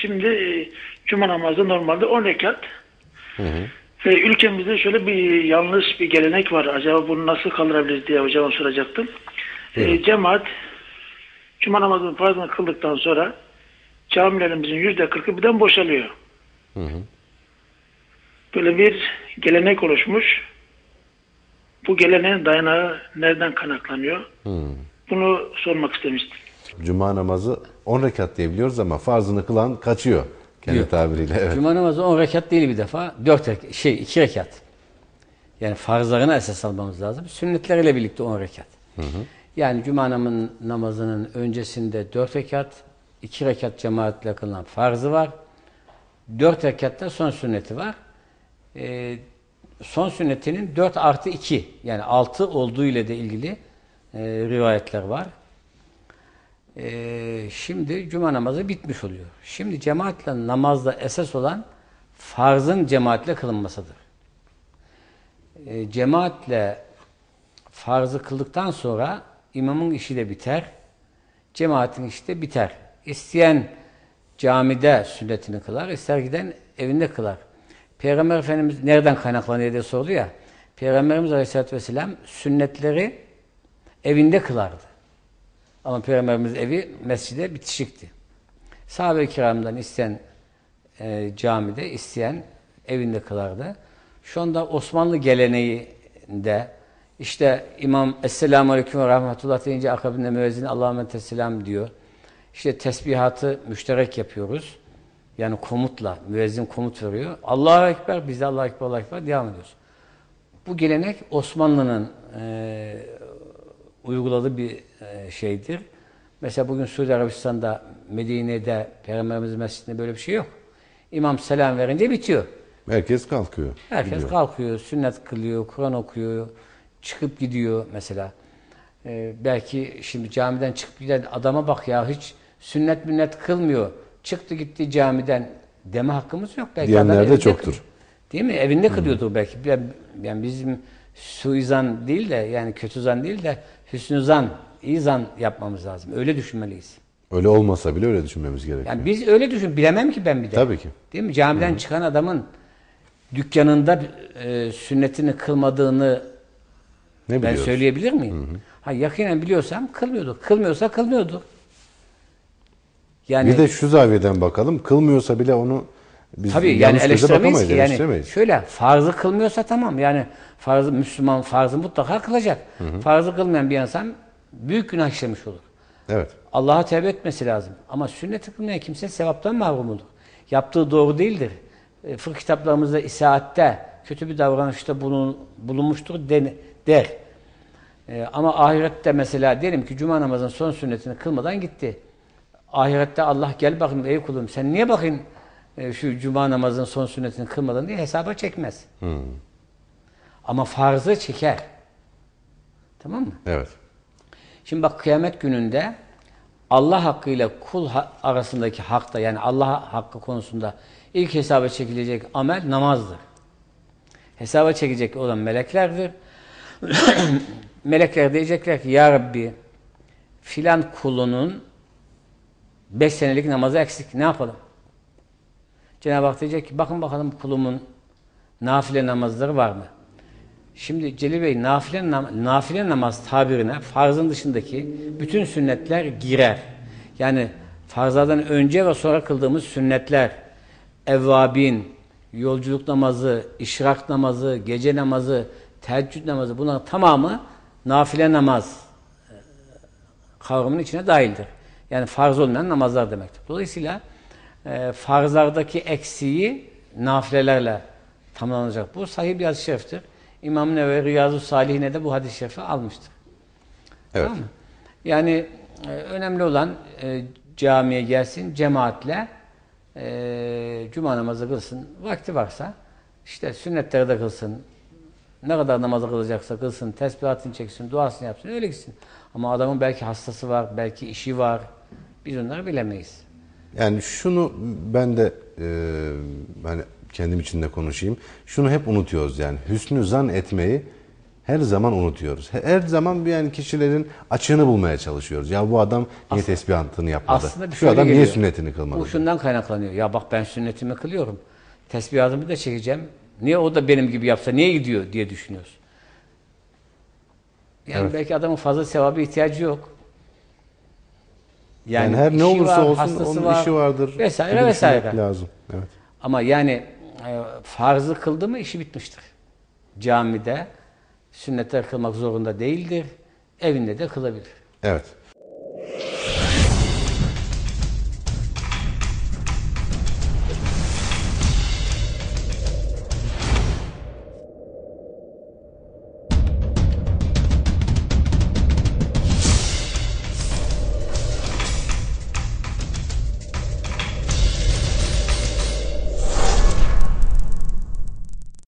şimdi e, cuma namazı normalde 10 rekat. Ve ülkemizde şöyle bir yanlış bir gelenek var. Acaba bunu nasıl kaldırabiliriz diye hocama soracaktım. E, cemaat cuma namazının farzını kıldıktan sonra camilerimizin yüzde kırkı birden boşalıyor. Böyle bir gelenek oluşmuş. Bu geleneğin dayanağı nereden kaynaklanıyor? Bunu sormak istemiştim. Cuma namazı 10 rekat diye biliyoruz ama farzını kılan kaçıyor. Kendi Diyor. tabiriyle. Evet. Cuma namazı 10 rekat değil bir defa. 4 rekat, şey 2 rekat. Yani farzlarına esas almamız lazım. Sünnetleriyle birlikte 10 rekat. Yani cuma namazının öncesinde 4 rekat, 2 rekat cemaatle kılınan farzı var. 4 rekatta son sünneti var. Ee, son sünnetinin 4 artı 2 yani 6 olduğu ile de ilgili e, rivayetler var. Ee, şimdi cuma namazı bitmiş oluyor. Şimdi cemaatle namazda esas olan farzın cemaatle kılınmasıdır. Ee, cemaatle farzı kıldıktan sonra imamın işi de biter, cemaatin işi de biter. İsteyen camide sünnetini kılar, ister giden evinde kılar. Peygamber Efendimiz nereden kaynaklanıyor diye sordu ya. Peygamberimiz Aleyhisselatü Vesselam sünnetleri evinde kılardı. Ama Peygamberimiz evi mescide bitişikti. Sahabe-i kiramdan isteyen e, camide, isteyen evinde kılardı. Şu anda Osmanlı geleneğinde işte İmam Esselamu Aleyküm ve Rahmetullah deyince akabinde müezzin Allahümme tesselam diyor. İşte tesbihatı müşterek yapıyoruz. Yani komutla, müezzin komut veriyor. Allahu Ekber, biz de Allahu Ekber, Allahu Ekber devam ediyoruz. Bu gelenek Osmanlı'nın e, uyguladığı bir e, şeydir. Mesela bugün Suudi Arabistan'da, Medine'de, Peygamberimiz Mescidinde böyle bir şey yok. İmam selam verince bitiyor. Herkes kalkıyor. Herkes gidiyor. kalkıyor, sünnet kılıyor, Kur'an okuyor, çıkıp gidiyor mesela. Ee, belki şimdi camiden çıkıp giden adama bak ya hiç sünnet münnet kılmıyor. Çıktı gitti camiden deme hakkımız yok. Belki Diyenler de çoktur. kılıyor. Değil mi? Evinde kılıyordur belki. Yani, yani bizim suizan değil de yani kötü zan değil de hüsnü zan, iyi zan yapmamız lazım. Öyle düşünmeliyiz. Öyle olmasa bile öyle düşünmemiz gerekiyor. Yani biz öyle düşün, bilemem ki ben bir de. Tabii ki. Değil mi? Camiden çıkan adamın dükkanında e, sünnetini kılmadığını ne ben söyleyebilir miyim? Ha yakinen biliyorsam kılmıyordur. Kılmıyorsa kılmıyordur. Yani Bir de şu zaviyeden bakalım. Kılmıyorsa bile onu biz tabii yani eleştiremeyiz ki. Yani eleştiremeyiz. şöyle farzı kılmıyorsa tamam. Yani farzı Müslüman farzı mutlaka kılacak. Farzı kılmayan bir insan büyük günah işlemiş olur. Evet. Allah'a tevbe etmesi lazım. Ama sünneti kılmayan kimse sevaptan mahrum olur. Yaptığı doğru değildir. E, fıkıh kitaplarımızda isaatte kötü bir davranışta bulun, bulunmuştur den- der. E, ama ahirette mesela diyelim ki cuma namazının son sünnetini kılmadan gitti. Ahirette Allah gel bakayım ey kulum sen niye bakayım e, şu cuma namazının son sünnetini kılmadan diye hesaba çekmez. Ama farzı çeker. Tamam mı? Evet. Şimdi bak kıyamet gününde Allah hakkıyla kul arasındaki hakta yani Allah hakkı konusunda ilk hesaba çekilecek amel namazdır. Hesaba çekecek olan meleklerdir. Melekler diyecekler ki Ya Rabbi filan kulunun beş senelik namazı eksik. Ne yapalım? Cenab-ı Hak diyecek ki bakın bakalım kulumun nafile namazları var mı? Şimdi Celil Bey nafile, nam- nafile namaz tabirine farzın dışındaki bütün sünnetler girer. Yani farzlardan önce ve sonra kıldığımız sünnetler, evvabin, yolculuk namazı, işrak namazı, gece namazı, teheccüd namazı bunların tamamı nafile namaz e, kavramının içine dahildir. Yani farz olmayan namazlar demektir. Dolayısıyla e, farzlardaki eksiği nafilelerle tamamlanacak. Bu sahih bir hadis-i şeriftir. İmam Nevevi Riyazu Salihine de bu hadis-i şerifi almıştır. Evet. Tamam mı? Yani e, önemli olan e, camiye gelsin cemaatle e, cuma namazı kılsın. Vakti varsa işte sünnetleri de kılsın. Ne kadar namazı kılacaksa kılsın, tesbihatını çeksin, duasını yapsın, öyle gitsin. Ama adamın belki hastası var, belki işi var. Biz onları bilemeyiz. Yani şunu ben de e, hani kendim için de konuşayım. Şunu hep unutuyoruz yani. Hüsnü zan etmeyi her zaman unutuyoruz. He- Her zaman bir yani kişilerin açığını bulmaya çalışıyoruz. Ya bu adam niye tesbihatını yapmadı? Aslında Şu adam niye geliyor. sünnetini kılmadı? Bu şundan kaynaklanıyor. Ya bak ben sünnetimi kılıyorum. Tesbihatımı da çekeceğim. Niye o da benim gibi yapsa niye gidiyor diye düşünüyoruz. Yani belki adamın fazla sevabı ihtiyacı yok. Yani, her ne olursa var, olsun onun var, işi vardır. Vesaire vesaire. lazım. Evet. Ama yani e, farzı kıldı mı işi bitmiştir. Camide sünnetler kılmak zorunda değildir. Evinde de kılabilir. Evet.